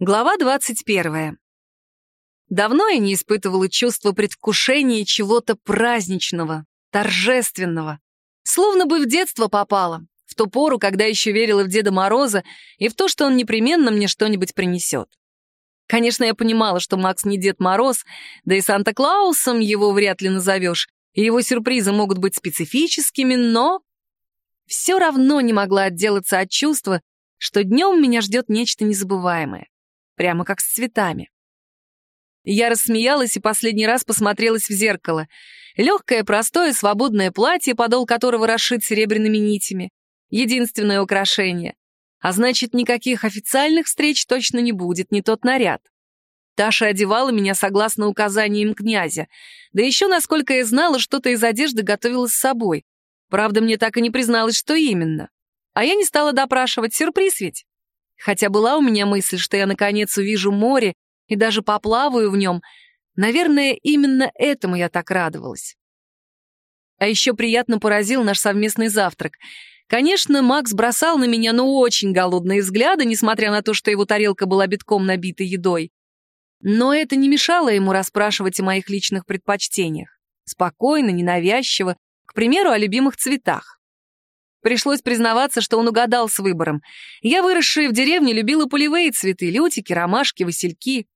Глава 21. Давно я не испытывала чувство предвкушения чего-то праздничного, торжественного. Словно бы в детство попала, в ту пору, когда еще верила в Деда Мороза и в то, что он непременно мне что-нибудь принесет. Конечно, я понимала, что Макс не Дед Мороз, да и Санта-Клаусом его вряд ли назовешь, и его сюрпризы могут быть специфическими, но все равно не могла отделаться от чувства, что днем меня ждет нечто незабываемое прямо как с цветами. Я рассмеялась и последний раз посмотрелась в зеркало. Легкое, простое, свободное платье, подол которого расшит серебряными нитями. Единственное украшение. А значит, никаких официальных встреч точно не будет, не тот наряд. Таша одевала меня согласно указаниям князя. Да еще, насколько я знала, что-то из одежды готовила с собой. Правда, мне так и не призналась, что именно. А я не стала допрашивать, сюрприз ведь. Хотя была у меня мысль, что я наконец увижу море и даже поплаваю в нем. Наверное, именно этому я так радовалась. А еще приятно поразил наш совместный завтрак. Конечно, Макс бросал на меня, ну, очень голодные взгляды, несмотря на то, что его тарелка была битком набита едой. Но это не мешало ему расспрашивать о моих личных предпочтениях. Спокойно, ненавязчиво, к примеру, о любимых цветах. Пришлось признаваться, что он угадал с выбором. Я, выросшая в деревне, любила полевые цветы, лютики, ромашки, васильки.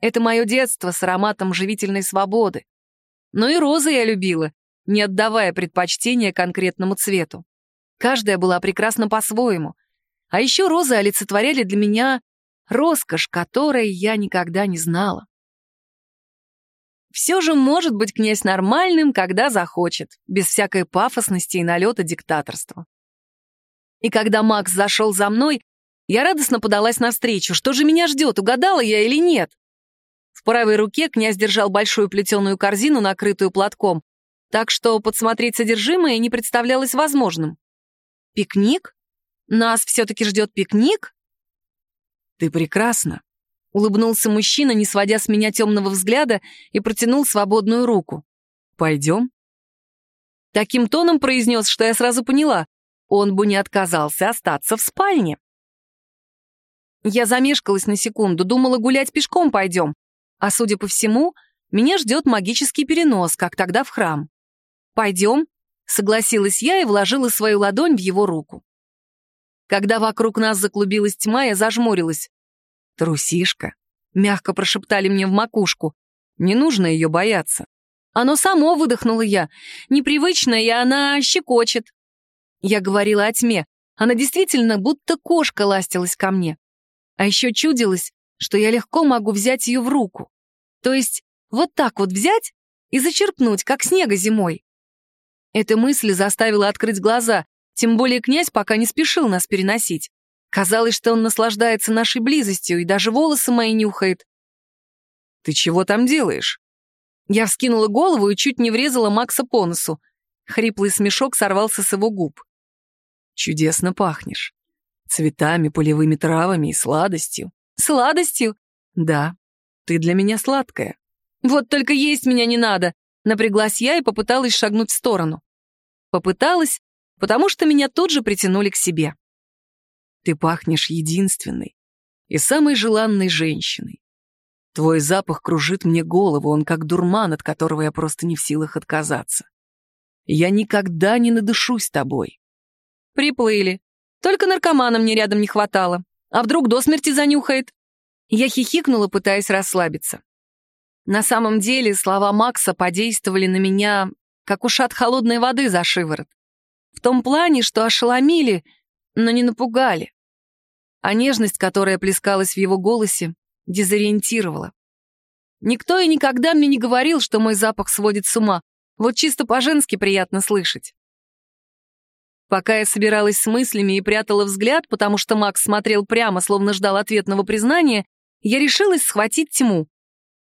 Это мое детство с ароматом живительной свободы. Но и розы я любила, не отдавая предпочтения конкретному цвету. Каждая была прекрасна по-своему. А еще розы олицетворяли для меня роскошь, которой я никогда не знала. Все же может быть князь нормальным, когда захочет, без всякой пафосности и налета диктаторства. И когда Макс зашел за мной, я радостно подалась навстречу. Что же меня ждет, угадала я или нет? В правой руке князь держал большую плетеную корзину, накрытую платком, так что подсмотреть содержимое не представлялось возможным. Пикник? Нас все-таки ждет пикник? Ты прекрасна, Улыбнулся мужчина, не сводя с меня темного взгляда, и протянул свободную руку. «Пойдем?» Таким тоном произнес, что я сразу поняла. Он бы не отказался остаться в спальне. Я замешкалась на секунду, думала, гулять пешком пойдем. А судя по всему, меня ждет магический перенос, как тогда в храм. «Пойдем», — согласилась я и вложила свою ладонь в его руку. Когда вокруг нас заклубилась тьма, я зажмурилась. «Трусишка», — мягко прошептали мне в макушку. «Не нужно ее бояться». «Оно само», — выдохнула я. «Непривычно, и она щекочет». Я говорила о тьме. Она действительно будто кошка ластилась ко мне. А еще чудилось, что я легко могу взять ее в руку. То есть вот так вот взять и зачерпнуть, как снега зимой. Эта мысль заставила открыть глаза, тем более князь пока не спешил нас переносить. Казалось, что он наслаждается нашей близостью и даже волосы мои нюхает. «Ты чего там делаешь?» Я вскинула голову и чуть не врезала Макса по носу. Хриплый смешок сорвался с его губ. «Чудесно пахнешь. Цветами, полевыми травами и сладостью». «Сладостью?» «Да. Ты для меня сладкая». «Вот только есть меня не надо!» Напряглась я и попыталась шагнуть в сторону. Попыталась, потому что меня тут же притянули к себе. Ты пахнешь единственной и самой желанной женщиной. Твой запах кружит мне голову, он как дурман, от которого я просто не в силах отказаться. Я никогда не надышусь тобой. Приплыли. Только наркомана мне рядом не хватало. А вдруг до смерти занюхает? Я хихикнула, пытаясь расслабиться. На самом деле слова Макса подействовали на меня, как ушат холодной воды за шиворот. В том плане, что ошеломили, но не напугали а нежность, которая плескалась в его голосе, дезориентировала. Никто и никогда мне не говорил, что мой запах сводит с ума. Вот чисто по-женски приятно слышать. Пока я собиралась с мыслями и прятала взгляд, потому что Макс смотрел прямо, словно ждал ответного признания, я решилась схватить тьму.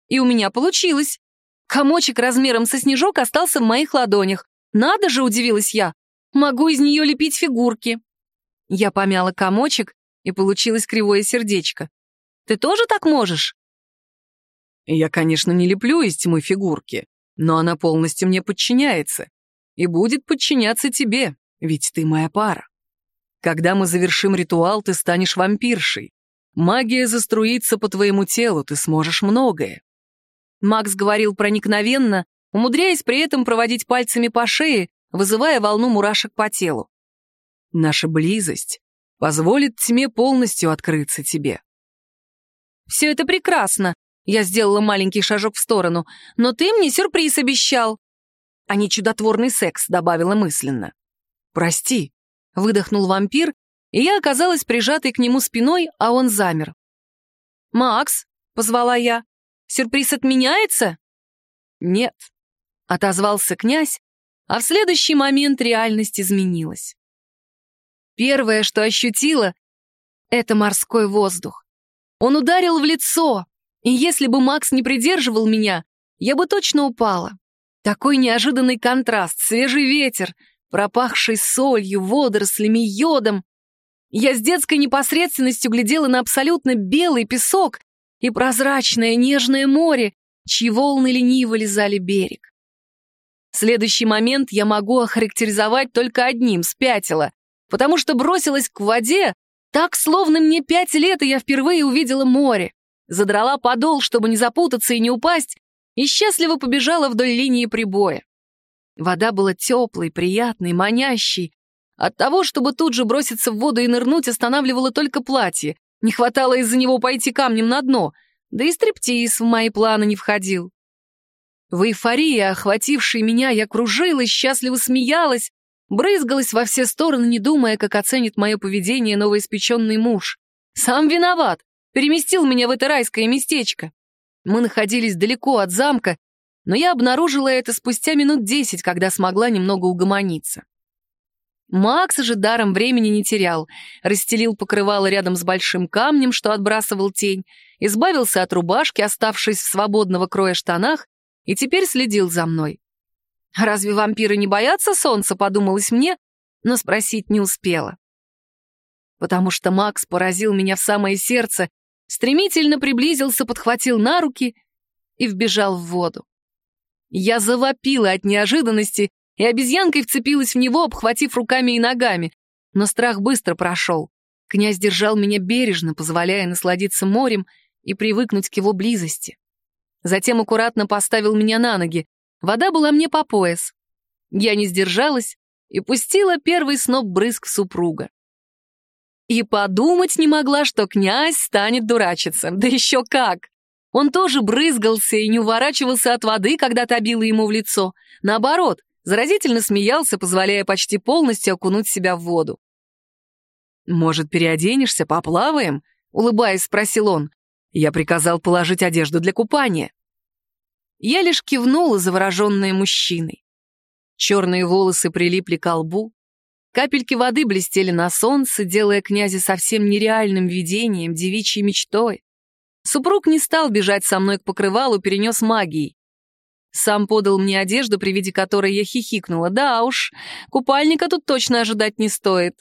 И у меня получилось. Комочек размером со снежок остался в моих ладонях. Надо же, удивилась я. Могу из нее лепить фигурки. Я помяла комочек, и получилось кривое сердечко. Ты тоже так можешь? Я, конечно, не леплю из тьмы фигурки, но она полностью мне подчиняется. И будет подчиняться тебе, ведь ты моя пара. Когда мы завершим ритуал, ты станешь вампиршей. Магия заструится по твоему телу, ты сможешь многое. Макс говорил проникновенно, умудряясь при этом проводить пальцами по шее, вызывая волну мурашек по телу. Наша близость позволит тьме полностью открыться тебе. Все это прекрасно. Я сделала маленький шажок в сторону. Но ты мне сюрприз обещал. А не чудотворный секс, добавила мысленно. Прости, выдохнул вампир, и я оказалась прижатой к нему спиной, а он замер. «Макс», — позвала я, — «сюрприз отменяется?» «Нет», — отозвался князь, а в следующий момент реальность изменилась. Первое, что ощутила, — это морской воздух. Он ударил в лицо, и если бы Макс не придерживал меня, я бы точно упала. Такой неожиданный контраст, свежий ветер, пропахший солью, водорослями, йодом. Я с детской непосредственностью глядела на абсолютно белый песок и прозрачное нежное море, чьи волны лениво лизали берег. Следующий момент я могу охарактеризовать только одним — спятила, потому что бросилась к воде, так, словно мне пять лет, и я впервые увидела море. Задрала подол, чтобы не запутаться и не упасть, и счастливо побежала вдоль линии прибоя. Вода была теплой, приятной, манящей. От того, чтобы тут же броситься в воду и нырнуть, останавливало только платье. Не хватало из-за него пойти камнем на дно, да и стриптиз в мои планы не входил. В эйфории, охватившей меня, я кружилась, счастливо смеялась, Брызгалась во все стороны, не думая, как оценит мое поведение новоиспеченный муж. Сам виноват, переместил меня в это райское местечко. Мы находились далеко от замка, но я обнаружила это спустя минут десять, когда смогла немного угомониться. Макс же даром времени не терял, расстелил покрывало рядом с большим камнем, что отбрасывал тень, избавился от рубашки, оставшись в свободного кроя штанах, и теперь следил за мной. Разве вампиры не боятся солнца, подумалось мне, но спросить не успела. Потому что Макс поразил меня в самое сердце, стремительно приблизился, подхватил на руки и вбежал в воду. Я завопила от неожиданности, и обезьянкой вцепилась в него, обхватив руками и ногами. Но страх быстро прошел. Князь держал меня бережно, позволяя насладиться морем и привыкнуть к его близости. Затем аккуратно поставил меня на ноги, Вода была мне по пояс. Я не сдержалась и пустила первый сноп брызг супруга. И подумать не могла, что князь станет дурачиться. Да еще как! Он тоже брызгался и не уворачивался от воды, когда табила ему в лицо. Наоборот, заразительно смеялся, позволяя почти полностью окунуть себя в воду. «Может, переоденешься, поплаваем?» — улыбаясь, спросил он. «Я приказал положить одежду для купания». Я лишь кивнула, завороженная мужчиной. Черные волосы прилипли к лбу, капельки воды блестели на солнце, делая князя совсем нереальным видением, девичьей мечтой. Супруг не стал бежать со мной к покрывалу, перенес магией. Сам подал мне одежду, при виде которой я хихикнула. Да уж, купальника тут точно ожидать не стоит.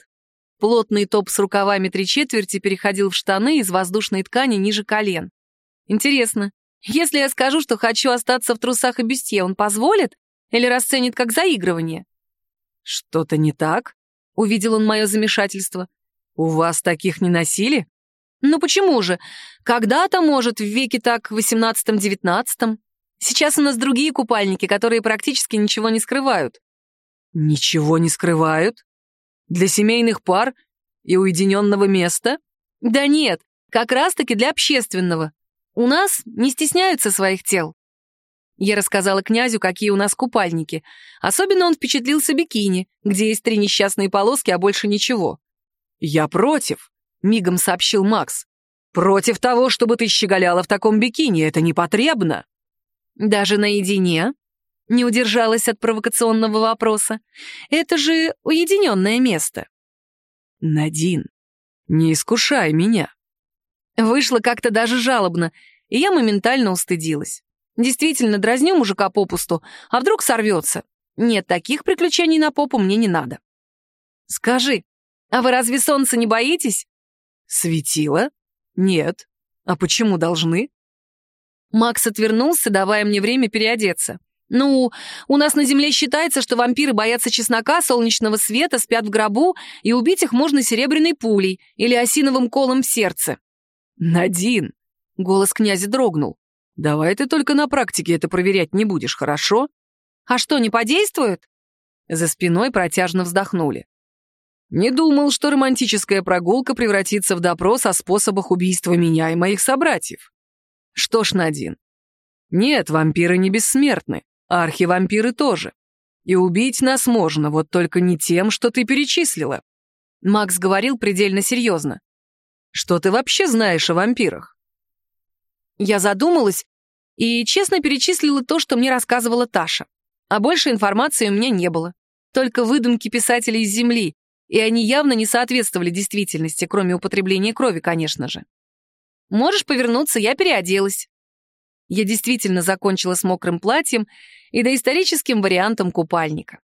Плотный топ с рукавами три четверти переходил в штаны из воздушной ткани ниже колен. Интересно, если я скажу, что хочу остаться в трусах и бюстье, он позволит? Или расценит как заигрывание? Что-то не так? Увидел он мое замешательство. У вас таких не носили? Ну почему же? Когда-то, может, в веке так, в восемнадцатом-девятнадцатом. Сейчас у нас другие купальники, которые практически ничего не скрывают. Ничего не скрывают? Для семейных пар и уединенного места? Да нет, как раз-таки для общественного. У нас не стесняются своих тел. Я рассказала князю, какие у нас купальники. Особенно он впечатлился бикини, где есть три несчастные полоски, а больше ничего. «Я против», — мигом сообщил Макс. «Против того, чтобы ты щеголяла в таком бикини, это непотребно». «Даже наедине?» Не удержалась от провокационного вопроса. «Это же уединенное место». «Надин, не искушай меня», Вышло как-то даже жалобно, и я моментально устыдилась. Действительно, дразню мужика попусту, а вдруг сорвется? Нет, таких приключений на попу мне не надо. Скажи, а вы разве солнца не боитесь? Светило? Нет. А почему должны? Макс отвернулся, давая мне время переодеться. «Ну, у нас на Земле считается, что вампиры боятся чеснока, солнечного света, спят в гробу, и убить их можно серебряной пулей или осиновым колом в сердце. «Надин!» — голос князя дрогнул. «Давай ты только на практике это проверять не будешь, хорошо?» «А что, не подействует?» За спиной протяжно вздохнули. «Не думал, что романтическая прогулка превратится в допрос о способах убийства меня и моих собратьев. Что ж, Надин, нет, вампиры не бессмертны, а архивампиры тоже. И убить нас можно, вот только не тем, что ты перечислила». Макс говорил предельно серьезно. «Что ты вообще знаешь о вампирах?» Я задумалась и честно перечислила то, что мне рассказывала Таша. А больше информации у меня не было. Только выдумки писателей из Земли, и они явно не соответствовали действительности, кроме употребления крови, конечно же. «Можешь повернуться, я переоделась». Я действительно закончила с мокрым платьем и доисторическим вариантом купальника.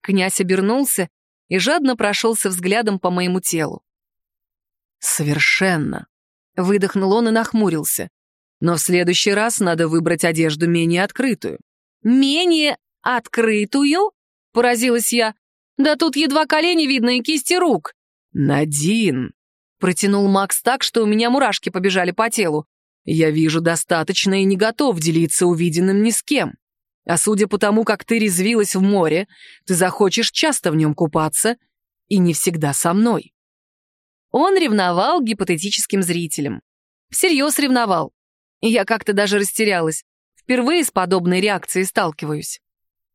Князь обернулся и жадно прошелся взглядом по моему телу. «Совершенно!» — выдохнул он и нахмурился. «Но в следующий раз надо выбрать одежду менее открытую». «Менее открытую?» — поразилась я. «Да тут едва колени видно и кисти рук». «Надин!» — протянул Макс так, что у меня мурашки побежали по телу. Я вижу достаточно и не готов делиться увиденным ни с кем. А судя по тому, как ты резвилась в море, ты захочешь часто в нем купаться, и не всегда со мной. Он ревновал гипотетическим зрителям. Всерьез ревновал. И я как-то даже растерялась. Впервые с подобной реакцией сталкиваюсь.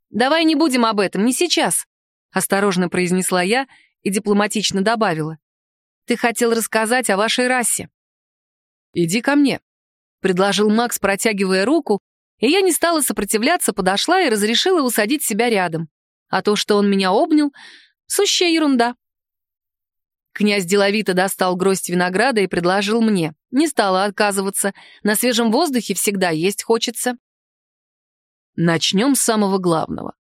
«Давай не будем об этом, не сейчас», — осторожно произнесла я и дипломатично добавила. «Ты хотел рассказать о вашей расе». «Иди ко мне», предложил Макс, протягивая руку, и я не стала сопротивляться, подошла и разрешила усадить себя рядом. А то, что он меня обнял, сущая ерунда. Князь деловито достал гроздь винограда и предложил мне. Не стала отказываться. На свежем воздухе всегда есть хочется. Начнем с самого главного.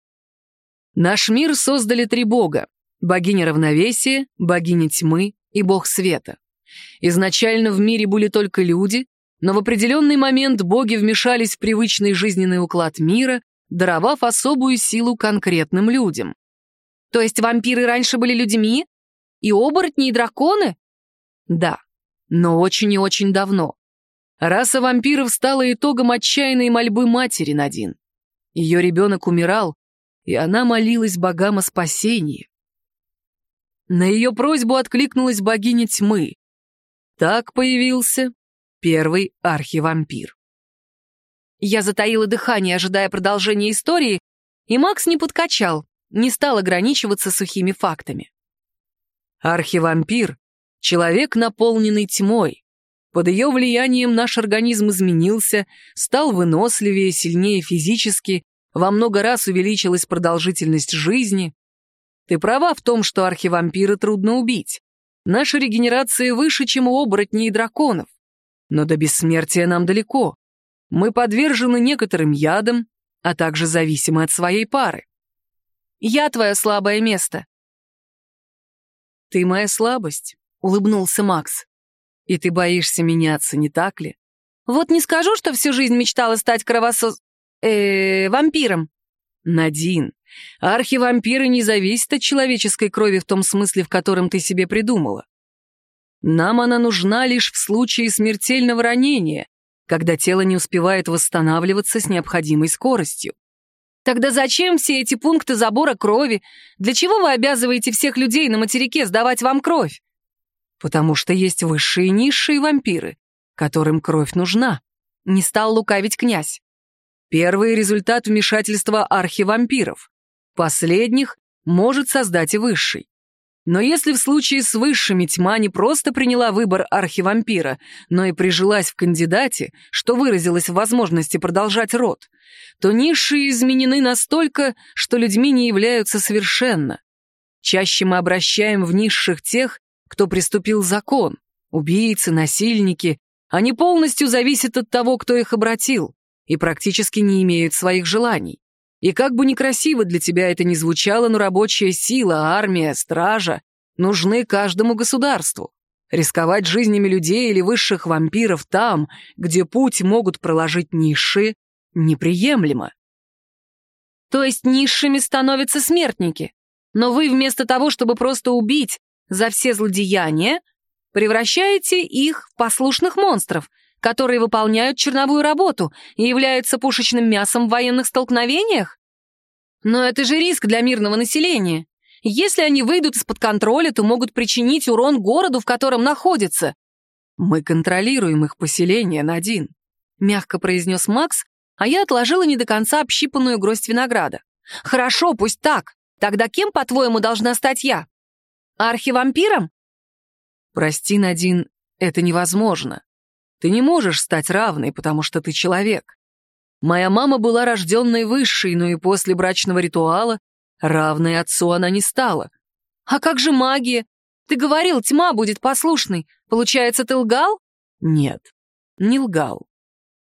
Наш мир создали три бога. Богиня равновесия, богиня тьмы и бог света. Изначально в мире были только люди, но в определенный момент боги вмешались в привычный жизненный уклад мира, даровав особую силу конкретным людям. То есть вампиры раньше были людьми? И оборотни, и драконы? Да, но очень и очень давно. Раса вампиров стала итогом отчаянной мольбы матери Надин. Ее ребенок умирал, и она молилась богам о спасении. На ее просьбу откликнулась богиня тьмы. Так появился Первый архивампир. Я затаила дыхание, ожидая продолжения истории, и Макс не подкачал, не стал ограничиваться сухими фактами. Архивампир — человек, наполненный тьмой. Под ее влиянием наш организм изменился, стал выносливее, сильнее физически, во много раз увеличилась продолжительность жизни. Ты права в том, что архивампира трудно убить. Наша регенерация выше, чем у оборотней и драконов. Но до бессмертия нам далеко. Мы подвержены некоторым ядам, а также зависимы от своей пары. Я твое слабое место. Ты моя слабость, улыбнулся Макс. И ты боишься меняться, не так ли? Вот не скажу, что всю жизнь мечтала стать кровосос... э вампиром. Надин, архивампиры не зависят от человеческой крови в том смысле, в котором ты себе придумала. Нам она нужна лишь в случае смертельного ранения, когда тело не успевает восстанавливаться с необходимой скоростью. Тогда зачем все эти пункты забора крови? Для чего вы обязываете всех людей на материке сдавать вам кровь? Потому что есть высшие и низшие вампиры, которым кровь нужна. Не стал лукавить князь. Первый результат вмешательства архивампиров. Последних может создать и высший. Но если в случае с высшими тьма не просто приняла выбор архивампира, но и прижилась в кандидате, что выразилось в возможности продолжать род, то низшие изменены настолько, что людьми не являются совершенно. Чаще мы обращаем в низших тех, кто приступил закон, убийцы, насильники, они полностью зависят от того, кто их обратил, и практически не имеют своих желаний. И как бы некрасиво для тебя это ни звучало, но рабочая сила, армия, стража нужны каждому государству. Рисковать жизнями людей или высших вампиров там, где путь могут проложить низшие, неприемлемо. То есть низшими становятся смертники. Но вы вместо того, чтобы просто убить за все злодеяния, Превращаете их в послушных монстров, которые выполняют черновую работу и являются пушечным мясом в военных столкновениях? Но это же риск для мирного населения. Если они выйдут из-под контроля, то могут причинить урон городу, в котором находятся. Мы контролируем их поселение, Надин, мягко произнес Макс, а я отложила не до конца общипанную гроздь винограда. Хорошо, пусть так. Тогда кем, по-твоему, должна стать я? Архивампиром? Прости, Надин, это невозможно. Ты не можешь стать равной, потому что ты человек. Моя мама была рожденной высшей, но и после брачного ритуала равной отцу она не стала. А как же магия? Ты говорил, тьма будет послушной. Получается, ты лгал? Нет, не лгал.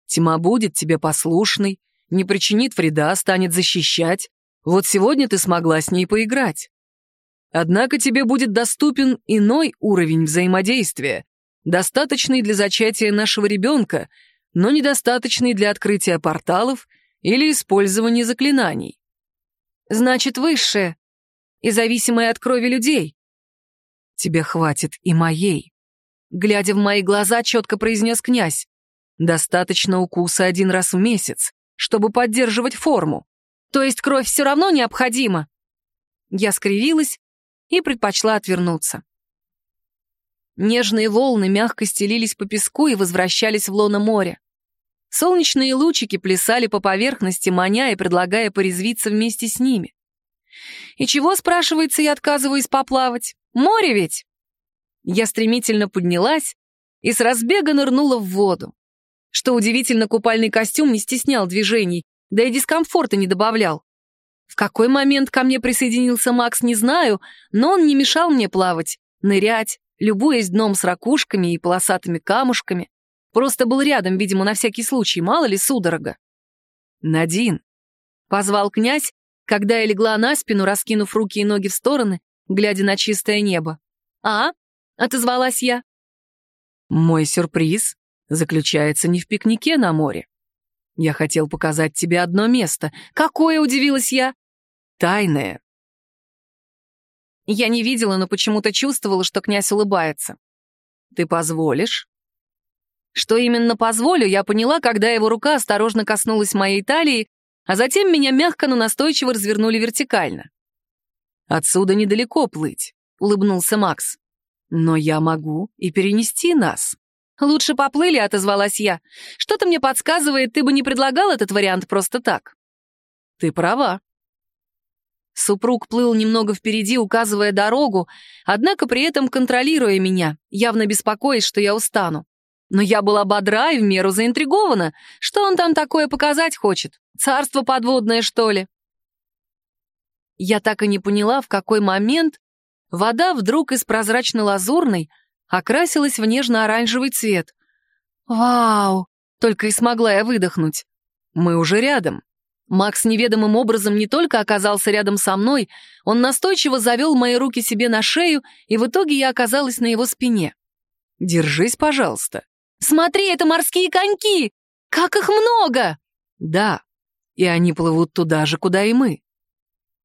Тьма будет тебе послушной, не причинит вреда, станет защищать. Вот сегодня ты смогла с ней поиграть. Однако тебе будет доступен иной уровень взаимодействия, достаточный для зачатия нашего ребенка — но недостаточный для открытия порталов или использования заклинаний. Значит, высшее и зависимое от крови людей. Тебе хватит и моей. Глядя в мои глаза, четко произнес князь. Достаточно укуса один раз в месяц, чтобы поддерживать форму. То есть кровь все равно необходима? Я скривилась и предпочла отвернуться. Нежные волны мягко стелились по песку и возвращались в лоно моря. Солнечные лучики плясали по поверхности, маня и предлагая порезвиться вместе с ними. И чего, спрашивается, я отказываюсь поплавать? Море ведь! Я стремительно поднялась и с разбега нырнула в воду. Что удивительно, купальный костюм не стеснял движений, да и дискомфорта не добавлял. В какой момент ко мне присоединился Макс, не знаю, но он не мешал мне плавать, нырять, любуясь дном с ракушками и полосатыми камушками. Просто был рядом, видимо, на всякий случай, мало ли судорога. «Надин!» — позвал князь, когда я легла на спину, раскинув руки и ноги в стороны, глядя на чистое небо. «А?» — отозвалась я. «Мой сюрприз заключается не в пикнике на море. Я хотел показать тебе одно место. Какое, удивилась я? Тайное. Я не видела, но почему-то чувствовала, что князь улыбается. «Ты позволишь?» Что именно позволю, я поняла, когда его рука осторожно коснулась моей талии, а затем меня мягко, но настойчиво развернули вертикально. «Отсюда недалеко плыть», — улыбнулся Макс. «Но я могу и перенести нас». «Лучше поплыли», — отозвалась я. «Что-то мне подсказывает, ты бы не предлагал этот вариант просто так». «Ты права», Супруг плыл немного впереди, указывая дорогу, однако при этом контролируя меня, явно беспокоясь, что я устану. Но я была бодра и в меру заинтригована. Что он там такое показать хочет? Царство подводное, что ли? Я так и не поняла, в какой момент вода вдруг из прозрачно-лазурной окрасилась в нежно-оранжевый цвет. «Вау!» — только и смогла я выдохнуть. «Мы уже рядом», Макс неведомым образом не только оказался рядом со мной, он настойчиво завел мои руки себе на шею, и в итоге я оказалась на его спине. «Держись, пожалуйста». «Смотри, это морские коньки! Как их много!» «Да, и они плывут туда же, куда и мы.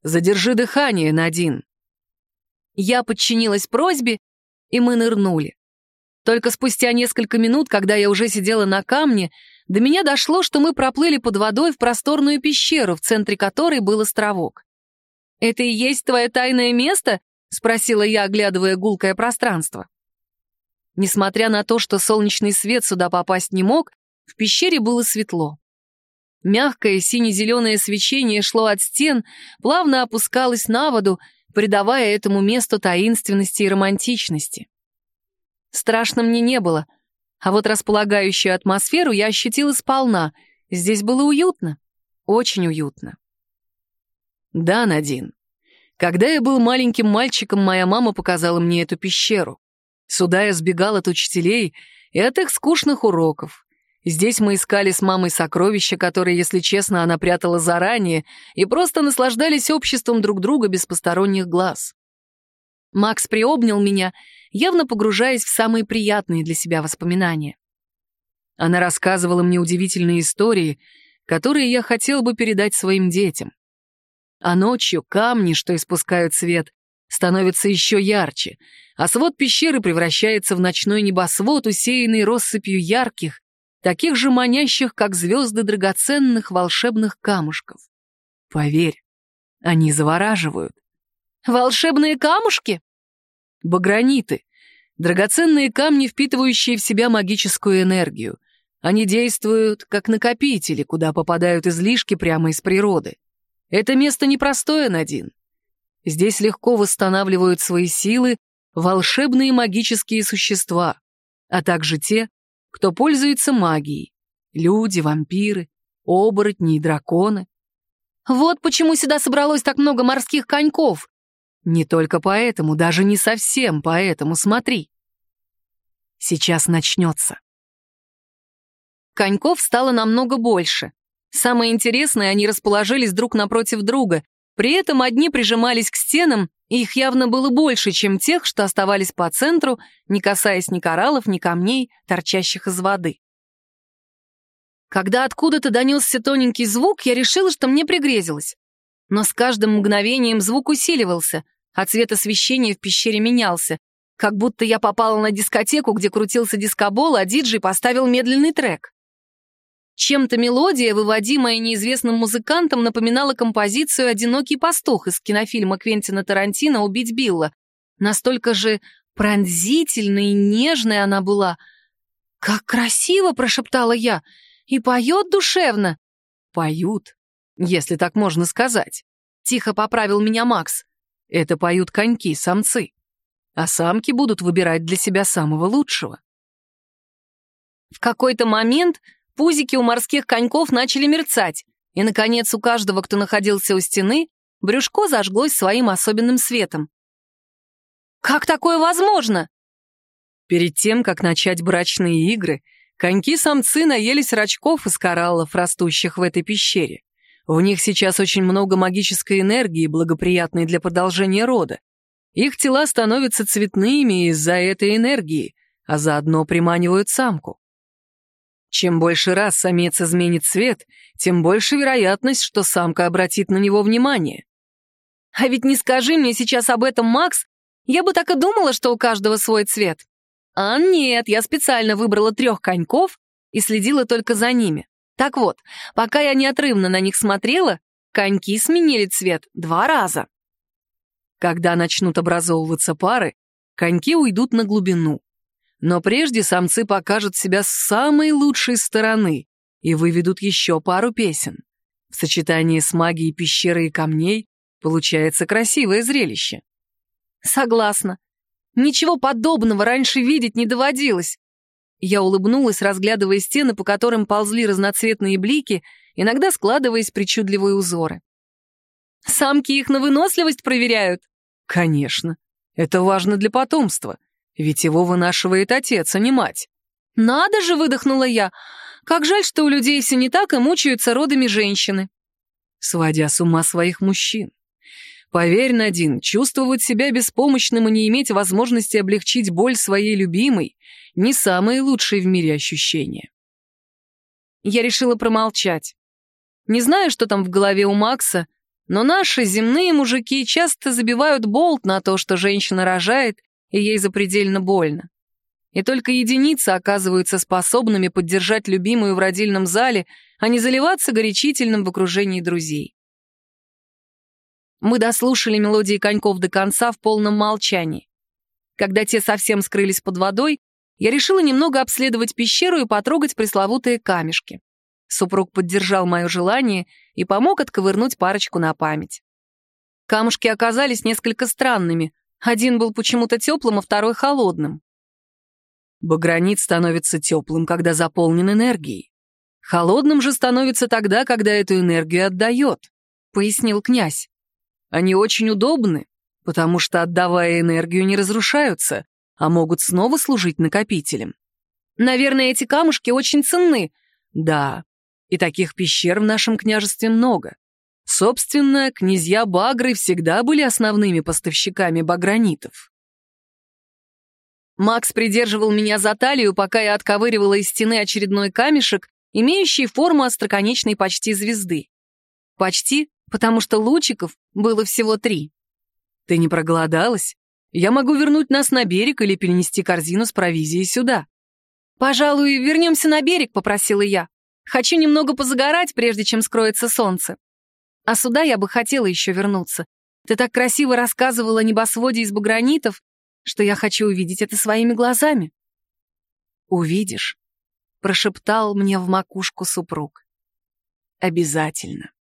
Задержи дыхание, Надин». Я подчинилась просьбе, и мы нырнули. Только спустя несколько минут, когда я уже сидела на камне, до меня дошло, что мы проплыли под водой в просторную пещеру, в центре которой был островок. «Это и есть твое тайное место?» — спросила я, оглядывая гулкое пространство. Несмотря на то, что солнечный свет сюда попасть не мог, в пещере было светло. Мягкое сине-зеленое свечение шло от стен, плавно опускалось на воду, придавая этому месту таинственности и романтичности. Страшно мне не было, а вот располагающую атмосферу я ощутила сполна. Здесь было уютно. Очень уютно. Да, Надин. Когда я был маленьким мальчиком, моя мама показала мне эту пещеру. Сюда я сбегал от учителей и от их скучных уроков. Здесь мы искали с мамой сокровища, которые, если честно, она прятала заранее, и просто наслаждались обществом друг друга без посторонних глаз. Макс приобнял меня явно погружаясь в самые приятные для себя воспоминания. Она рассказывала мне удивительные истории, которые я хотел бы передать своим детям. А ночью камни, что испускают свет, становится еще ярче, а свод пещеры превращается в ночной небосвод, усеянный россыпью ярких, таких же манящих, как звезды драгоценных волшебных камушков. Поверь, они завораживают. Волшебные камушки? Баграниты. Драгоценные камни, впитывающие в себя магическую энергию. Они действуют как накопители, куда попадают излишки прямо из природы. Это место непростое, Надин. Здесь легко восстанавливают свои силы волшебные магические существа, а также те, кто пользуется магией. Люди, вампиры, оборотни и драконы. Вот почему сюда собралось так много морских коньков. Не только поэтому, даже не совсем поэтому, смотри. Сейчас начнется. Коньков стало намного больше. Самое интересное, они расположились друг напротив друга, при этом одни прижимались к стенам, и их явно было больше, чем тех, что оставались по центру, не касаясь ни кораллов, ни камней, торчащих из воды. Когда откуда-то донесся тоненький звук, я решила, что мне пригрезилось. Но с каждым мгновением звук усиливался, а цвет освещения в пещере менялся, как будто я попала на дискотеку, где крутился дискобол, а диджей поставил медленный трек. Чем-то мелодия, выводимая неизвестным музыкантом, напоминала композицию «Одинокий пастух» из кинофильма Квентина Тарантино «Убить Билла». Настолько же пронзительной и нежной она была. «Как красиво!» — прошептала я. «И поет душевно!» «Поют, если так можно сказать», — тихо поправил меня Макс. «Это поют коньки, самцы, а самки будут выбирать для себя самого лучшего». В какой-то момент Пузики у морских коньков начали мерцать, и, наконец, у каждого, кто находился у стены, брюшко зажглось своим особенным светом. «Как такое возможно?» Перед тем, как начать брачные игры, коньки-самцы наелись рачков из кораллов, растущих в этой пещере. В них сейчас очень много магической энергии, благоприятной для продолжения рода. Их тела становятся цветными из-за этой энергии, а заодно приманивают самку. Чем больше раз самец изменит цвет, тем больше вероятность, что самка обратит на него внимание. А ведь не скажи мне сейчас об этом, Макс, я бы так и думала, что у каждого свой цвет. А нет, я специально выбрала трех коньков и следила только за ними. Так вот, пока я неотрывно на них смотрела, коньки сменили цвет два раза. Когда начнут образовываться пары, коньки уйдут на глубину. Но прежде самцы покажут себя с самой лучшей стороны и выведут еще пару песен. В сочетании с магией пещеры и камней получается красивое зрелище. Согласна. Ничего подобного раньше видеть не доводилось. Я улыбнулась, разглядывая стены, по которым ползли разноцветные блики, иногда складываясь причудливые узоры. Самки их на выносливость проверяют? Конечно. Это важно для потомства. Ведь его вынашивает отец, а не мать. «Надо же!» — выдохнула я. «Как жаль, что у людей все не так и мучаются родами женщины». Сводя с ума своих мужчин. Поверь, Надин, чувствовать себя беспомощным и не иметь возможности облегчить боль своей любимой — не самые лучшие в мире ощущения. Я решила промолчать. Не знаю, что там в голове у Макса, но наши земные мужики часто забивают болт на то, что женщина рожает, и ей запредельно больно. И только единицы оказываются способными поддержать любимую в родильном зале, а не заливаться горячительным в окружении друзей. Мы дослушали мелодии коньков до конца в полном молчании. Когда те совсем скрылись под водой, я решила немного обследовать пещеру и потрогать пресловутые камешки. Супруг поддержал мое желание и помог отковырнуть парочку на память. Камушки оказались несколько странными, один был почему-то теплым, а второй холодным. Багранит становится теплым, когда заполнен энергией. Холодным же становится тогда, когда эту энергию отдает, пояснил князь. Они очень удобны, потому что, отдавая энергию, не разрушаются, а могут снова служить накопителем. Наверное, эти камушки очень ценны. Да, и таких пещер в нашем княжестве много. Собственно, князья Багры всегда были основными поставщиками багранитов. Макс придерживал меня за талию, пока я отковыривала из стены очередной камешек, имеющий форму остроконечной почти звезды. Почти, потому что лучиков было всего три. Ты не проголодалась? Я могу вернуть нас на берег или перенести корзину с провизией сюда. «Пожалуй, вернемся на берег», — попросила я. «Хочу немного позагорать, прежде чем скроется солнце. А сюда я бы хотела еще вернуться. Ты так красиво рассказывала о небосводе из багранитов, что я хочу увидеть это своими глазами». «Увидишь», — прошептал мне в макушку супруг. «Обязательно».